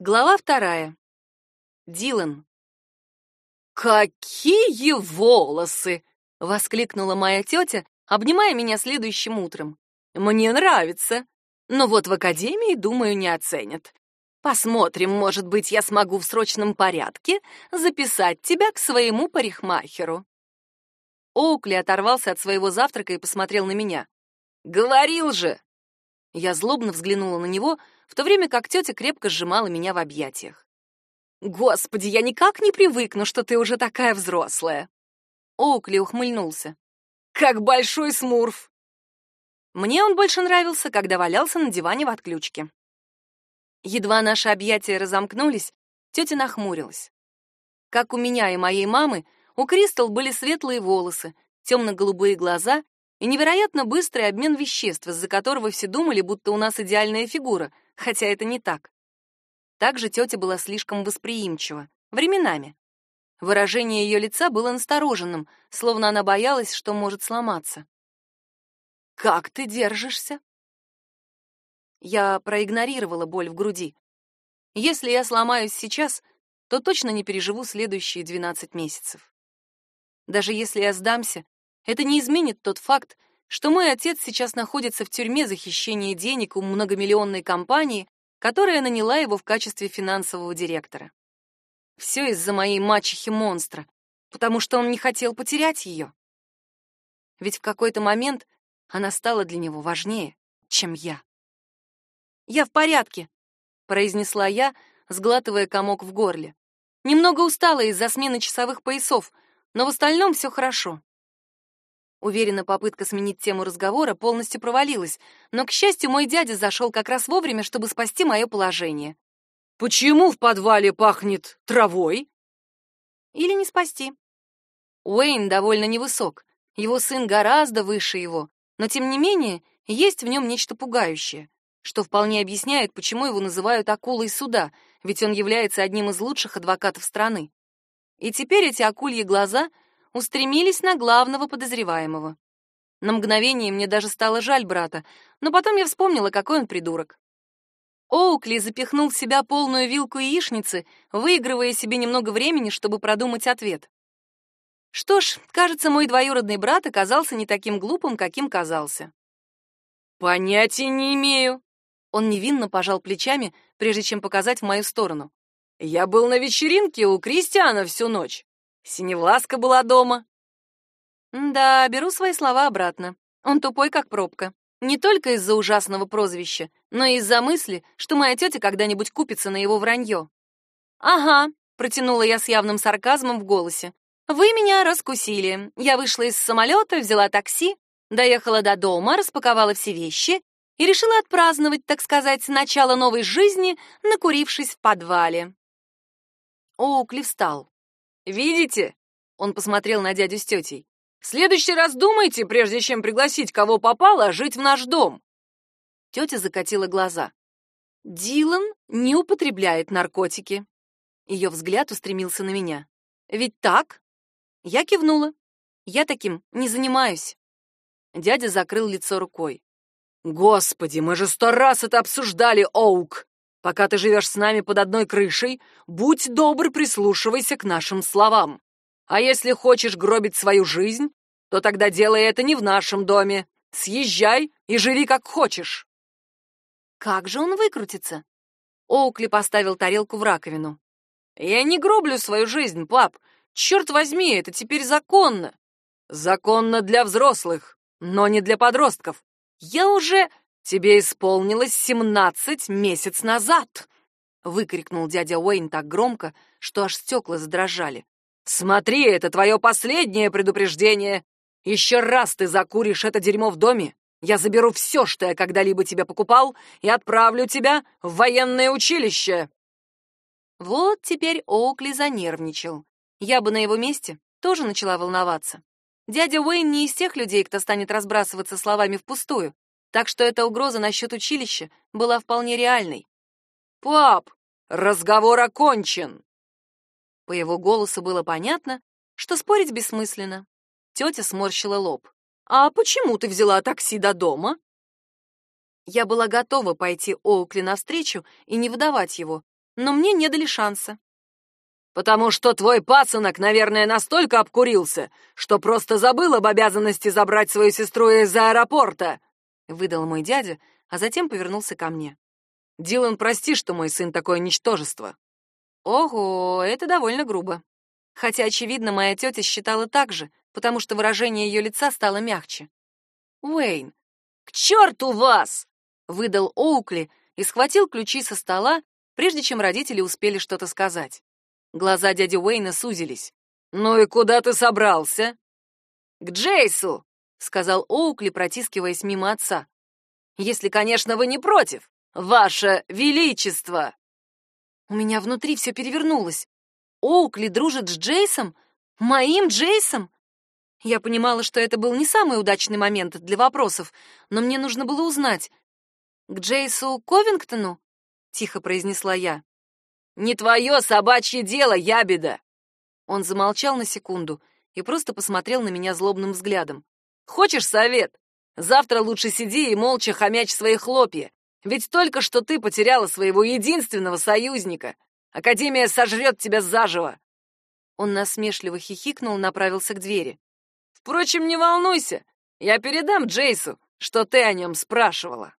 Глава вторая. Дилан. «Какие волосы!» — воскликнула моя тетя, обнимая меня следующим утром. «Мне нравится, но вот в академии, думаю, не оценят. Посмотрим, может быть, я смогу в срочном порядке записать тебя к своему парикмахеру». Оукли оторвался от своего завтрака и посмотрел на меня. «Говорил же!» Я злобно взглянула на него, в то время как тетя крепко сжимала меня в объятиях. «Господи, я никак не привыкну, что ты уже такая взрослая!» Оукли ухмыльнулся. «Как большой смурф!» Мне он больше нравился, когда валялся на диване в отключке. Едва наши объятия разомкнулись, тетя нахмурилась. Как у меня и моей мамы, у Кристал были светлые волосы, темно-голубые глаза и невероятно быстрый обмен веществ, из-за которого все думали, будто у нас идеальная фигура, хотя это не так. Также тетя была слишком восприимчива, временами. Выражение ее лица было настороженным, словно она боялась, что может сломаться. «Как ты держишься?» Я проигнорировала боль в груди. Если я сломаюсь сейчас, то точно не переживу следующие 12 месяцев. Даже если я сдамся, это не изменит тот факт, что мой отец сейчас находится в тюрьме за хищение денег у многомиллионной компании, которая наняла его в качестве финансового директора. Все из-за моей мачехи-монстра, потому что он не хотел потерять ее. Ведь в какой-то момент она стала для него важнее, чем я. «Я в порядке», — произнесла я, сглатывая комок в горле. «Немного устала из-за смены часовых поясов, но в остальном все хорошо». Уверена, попытка сменить тему разговора полностью провалилась, но, к счастью, мой дядя зашел как раз вовремя, чтобы спасти мое положение. «Почему в подвале пахнет травой?» «Или не спасти». Уэйн довольно невысок, его сын гораздо выше его, но, тем не менее, есть в нем нечто пугающее, что вполне объясняет, почему его называют акулой суда, ведь он является одним из лучших адвокатов страны. И теперь эти акульи глаза — устремились на главного подозреваемого. На мгновение мне даже стало жаль брата, но потом я вспомнила, какой он придурок. Оукли запихнул в себя полную вилку яичницы, выигрывая себе немного времени, чтобы продумать ответ. Что ж, кажется, мой двоюродный брат оказался не таким глупым, каким казался. Понятия не имею. Он невинно пожал плечами, прежде чем показать в мою сторону. Я был на вечеринке у Кристиана всю ночь. Синевласка была дома. Да, беру свои слова обратно. Он тупой, как пробка. Не только из-за ужасного прозвища, но и из-за мысли, что моя тетя когда-нибудь купится на его вранье. «Ага», — протянула я с явным сарказмом в голосе. «Вы меня раскусили. Я вышла из самолета, взяла такси, доехала до дома, распаковала все вещи и решила отпраздновать, так сказать, начало новой жизни, накурившись в подвале». Оукли встал. Видите? Он посмотрел на дядю с тетей. В следующий раз думайте, прежде чем пригласить кого попало жить в наш дом. Тетя закатила глаза. Дилан не употребляет наркотики. Ее взгляд устремился на меня. Ведь так? Я кивнула. Я таким не занимаюсь. Дядя закрыл лицо рукой. Господи, мы же сто раз это обсуждали, Оук. Пока ты живешь с нами под одной крышей, будь добр, прислушивайся к нашим словам. А если хочешь гробить свою жизнь, то тогда делай это не в нашем доме. Съезжай и живи как хочешь. Как же он выкрутится? Оукли поставил тарелку в раковину. Я не гроблю свою жизнь, пап. Черт возьми, это теперь законно. Законно для взрослых, но не для подростков. Я уже... Тебе исполнилось семнадцать месяц назад!» — выкрикнул дядя Уэйн так громко, что аж стекла задрожали. «Смотри, это твое последнее предупреждение! Еще раз ты закуришь это дерьмо в доме, я заберу все, что я когда-либо тебе покупал, и отправлю тебя в военное училище!» Вот теперь Оукли занервничал. Я бы на его месте тоже начала волноваться. Дядя Уэйн не из тех людей, кто станет разбрасываться словами впустую, так что эта угроза насчет училища была вполне реальной. «Пап, разговор окончен!» По его голосу было понятно, что спорить бессмысленно. Тетя сморщила лоб. «А почему ты взяла такси до дома?» Я была готова пойти Оукли навстречу и не выдавать его, но мне не дали шанса. «Потому что твой пацанок, наверное, настолько обкурился, что просто забыл об обязанности забрать свою сестру из аэропорта», — выдал мой дядя, а затем повернулся ко мне. «Дилан, прости, что мой сын такое ничтожество». Ого, это довольно грубо. Хотя, очевидно, моя тетя считала так же, потому что выражение ее лица стало мягче. «Уэйн, к черту вас!» — выдал Оукли и схватил ключи со стола, прежде чем родители успели что-то сказать. Глаза дяди Уэйна сузились. «Ну и куда ты собрался?» «К Джейсу!» — сказал Оукли, протискиваясь мимо отца. «Если, конечно, вы не против, ваше величество!» У меня внутри все перевернулось. Оукли дружит с Джейсом? Моим Джейсом? Я понимала, что это был не самый удачный момент для вопросов, но мне нужно было узнать. «К Джейсу Ковингтону?» — тихо произнесла я. «Не твое собачье дело, ябеда!» Он замолчал на секунду и просто посмотрел на меня злобным взглядом. «Хочешь совет? Завтра лучше сиди и молча хомячь свои хлопья. Ведь только что ты потеряла своего единственного союзника. Академия сожрет тебя заживо!» Он насмешливо хихикнул, направился к двери. «Впрочем, не волнуйся, я передам Джейсу, что ты о нем спрашивала».